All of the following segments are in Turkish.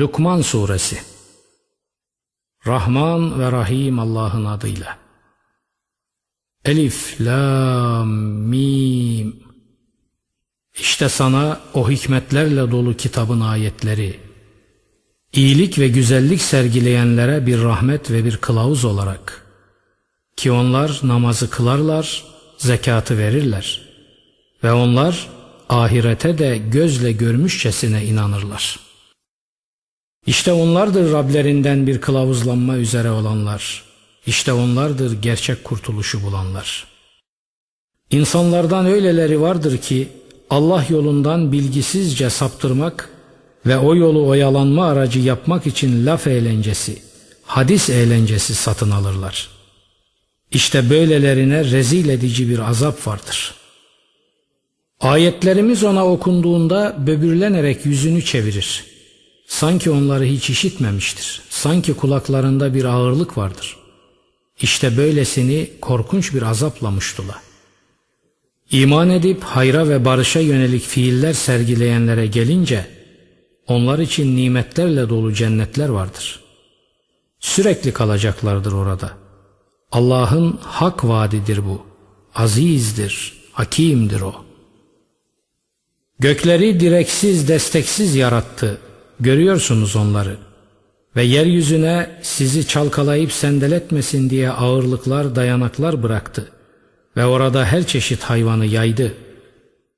Lukman Suresi Rahman ve Rahim Allah'ın adıyla. Elif, Lam, Mim. İşte sana o hikmetlerle dolu kitabın ayetleri, iyilik ve güzellik sergileyenlere bir rahmet ve bir kılavuz olarak, ki onlar namazı kılarlar, zekatı verirler ve onlar ahirete de gözle görmüşçesine inanırlar.'' İşte onlardır Rablerinden bir kılavuzlanma üzere olanlar. İşte onlardır gerçek kurtuluşu bulanlar. İnsanlardan öyleleri vardır ki Allah yolundan bilgisizce saptırmak ve o yolu oyalanma aracı yapmak için laf eğlencesi, hadis eğlencesi satın alırlar. İşte böylelerine rezil edici bir azap vardır. Ayetlerimiz ona okunduğunda böbürlenerek yüzünü çevirir.'' Sanki onları hiç işitmemiştir. Sanki kulaklarında bir ağırlık vardır. İşte böylesini korkunç bir azapla muştula. İman edip hayra ve barışa yönelik fiiller sergileyenlere gelince onlar için nimetlerle dolu cennetler vardır. Sürekli kalacaklardır orada. Allah'ın hak vaadidir bu. Azizdir, hakimdir o. Gökleri direksiz, desteksiz yarattı. Görüyorsunuz onları ve yeryüzüne sizi çalkalayıp sendeletmesin diye ağırlıklar dayanaklar bıraktı ve orada her çeşit hayvanı yaydı.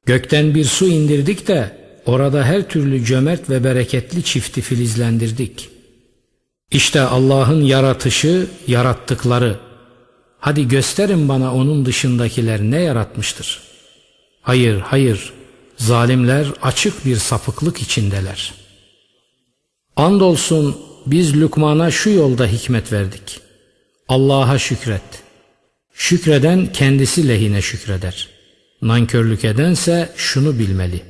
Gökten bir su indirdik de orada her türlü cömert ve bereketli çifti filizlendirdik. İşte Allah'ın yaratışı, yarattıkları. Hadi gösterin bana onun dışındakiler ne yaratmıştır. Hayır, hayır, zalimler açık bir sapıklık içindeler.'' Andolsun biz Lükman'a şu yolda hikmet verdik. Allah'a şükret. Şükreden kendisi lehine şükreder. Nankörlük edense şunu bilmeli.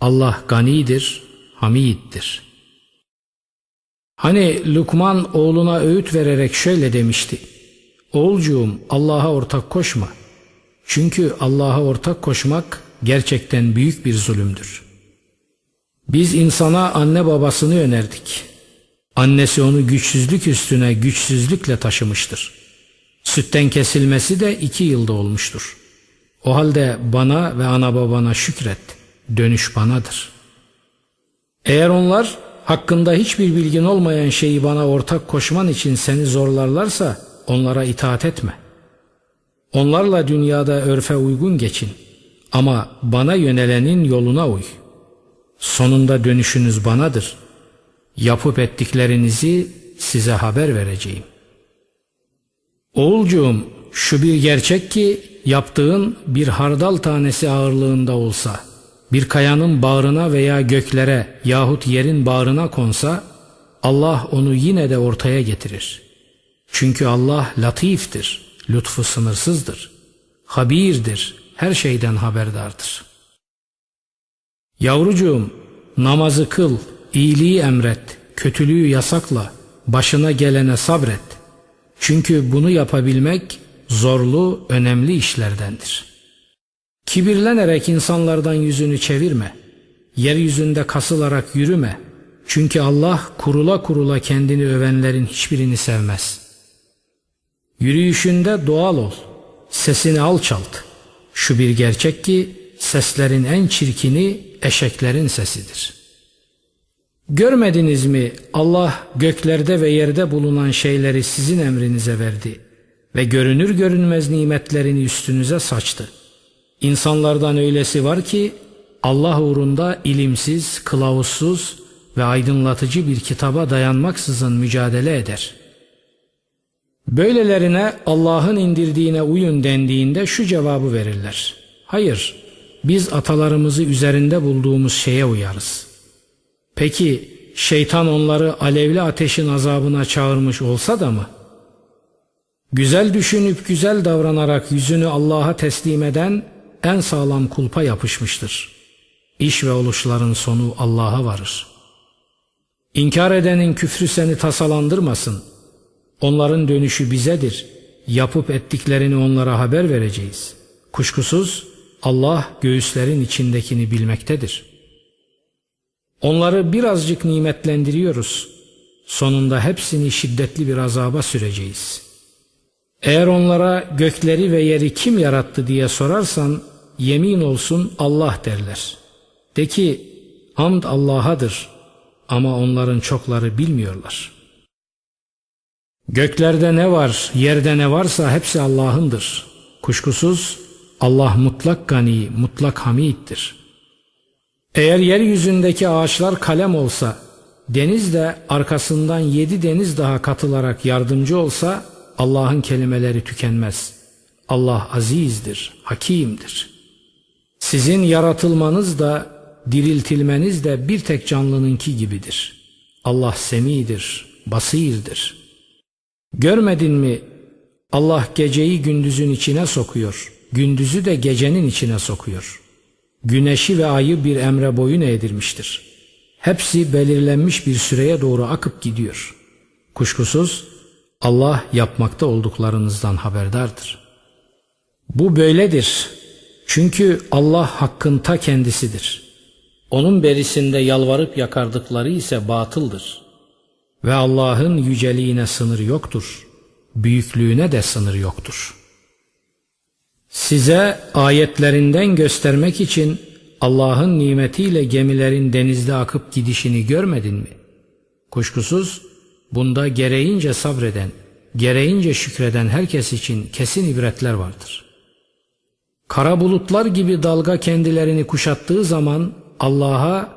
Allah ganidir, hamiddir. Hani Lukman oğluna öğüt vererek şöyle demişti. Oğulcuğum Allah'a ortak koşma. Çünkü Allah'a ortak koşmak gerçekten büyük bir zulümdür.'' Biz insana anne babasını önerdik. Annesi onu güçsüzlük üstüne güçsüzlükle taşımıştır. Sütten kesilmesi de iki yılda olmuştur. O halde bana ve ana babana şükret. Dönüş banadır. Eğer onlar hakkında hiçbir bilgin olmayan şeyi bana ortak koşman için seni zorlarlarsa onlara itaat etme. Onlarla dünyada örfe uygun geçin ama bana yönelenin yoluna uy.'' Sonunda dönüşünüz banadır. Yapıp ettiklerinizi size haber vereceğim. Oğulcuğum şu bir gerçek ki yaptığın bir hardal tanesi ağırlığında olsa, bir kayanın bağrına veya göklere yahut yerin bağrına konsa, Allah onu yine de ortaya getirir. Çünkü Allah latiftir, lütfu sınırsızdır, habirdir, her şeyden haberdardır.'' Yavrucuğum namazı kıl, iyiliği emret, kötülüğü yasakla, başına gelene sabret. Çünkü bunu yapabilmek zorlu, önemli işlerdendir. Kibirlenerek insanlardan yüzünü çevirme. Yeryüzünde kasılarak yürüme. Çünkü Allah kurula kurula kendini övenlerin hiçbirini sevmez. Yürüyüşünde doğal ol. Sesini alçalt. Şu bir gerçek ki seslerin en çirkini eşeklerin sesidir. Görmediniz mi Allah göklerde ve yerde bulunan şeyleri sizin emrinize verdi ve görünür görünmez nimetlerini üstünüze saçtı. İnsanlardan öylesi var ki Allah uğrunda ilimsiz, kılavuzsuz ve aydınlatıcı bir kitaba dayanmaksızın mücadele eder. Böylelerine Allah'ın indirdiğine uyun dendiğinde şu cevabı verirler. Hayır, biz atalarımızı üzerinde bulduğumuz şeye uyarız. Peki şeytan onları alevli ateşin azabına çağırmış olsa da mı? Güzel düşünüp güzel davranarak yüzünü Allah'a teslim eden en sağlam kulpa yapışmıştır. İş ve oluşların sonu Allah'a varır. İnkar edenin küfrü seni tasalandırmasın. Onların dönüşü bizedir. Yapıp ettiklerini onlara haber vereceğiz. Kuşkusuz Allah göğüslerin içindekini bilmektedir. Onları birazcık nimetlendiriyoruz. Sonunda hepsini şiddetli bir azaba süreceğiz. Eğer onlara gökleri ve yeri kim yarattı diye sorarsan yemin olsun Allah derler. De ki hamd Allah'adır ama onların çokları bilmiyorlar. Göklerde ne var, yerde ne varsa hepsi Allah'ındır. Kuşkusuz Allah mutlak gani, mutlak hamiddir. Eğer yeryüzündeki ağaçlar kalem olsa, deniz de arkasından yedi deniz daha katılarak yardımcı olsa, Allah'ın kelimeleri tükenmez. Allah azizdir, hakimdir. Sizin yaratılmanız da, diriltilmeniz de bir tek canlınınki gibidir. Allah semidir, basirdir. Görmedin mi Allah geceyi gündüzün içine sokuyor, gündüzü de gecenin içine sokuyor. Güneşi ve ayı bir emre boyun eğdirmiştir. Hepsi belirlenmiş bir süreye doğru akıp gidiyor. Kuşkusuz Allah yapmakta olduklarınızdan haberdardır. Bu böyledir. Çünkü Allah hakkın ta kendisidir. Onun berisinde yalvarıp yakardıkları ise batıldır. Ve Allah'ın yüceliğine sınır yoktur. Büyüklüğüne de sınır yoktur. Size ayetlerinden göstermek için Allah'ın nimetiyle gemilerin denizde akıp gidişini görmedin mi? Kuşkusuz bunda gereğince sabreden, gereğince şükreden herkes için kesin ibretler vardır. Kara bulutlar gibi dalga kendilerini kuşattığı zaman Allah'a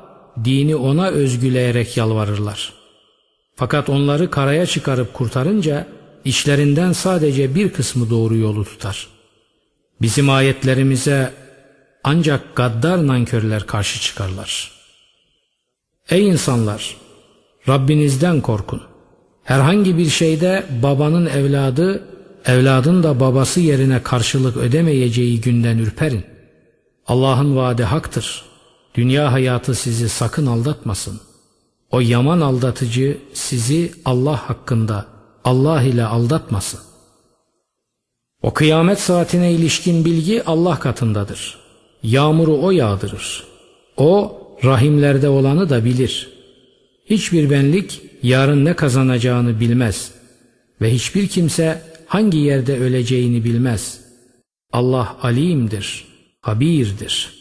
dini ona özgüleyerek yalvarırlar. Fakat onları karaya çıkarıp kurtarınca işlerinden sadece bir kısmı doğru yolu tutar. Bizim ayetlerimize ancak gaddar nankörler karşı çıkarlar. Ey insanlar! Rabbinizden korkun. Herhangi bir şeyde babanın evladı, evladın da babası yerine karşılık ödemeyeceği günden ürperin. Allah'ın vaadi haktır. Dünya hayatı sizi sakın aldatmasın. O yaman aldatıcı sizi Allah hakkında Allah ile aldatmasın. O kıyamet saatine ilişkin bilgi Allah katındadır. Yağmuru o yağdırır. O rahimlerde olanı da bilir. Hiçbir benlik yarın ne kazanacağını bilmez ve hiçbir kimse hangi yerde öleceğini bilmez. Allah alimdir, habirdir.''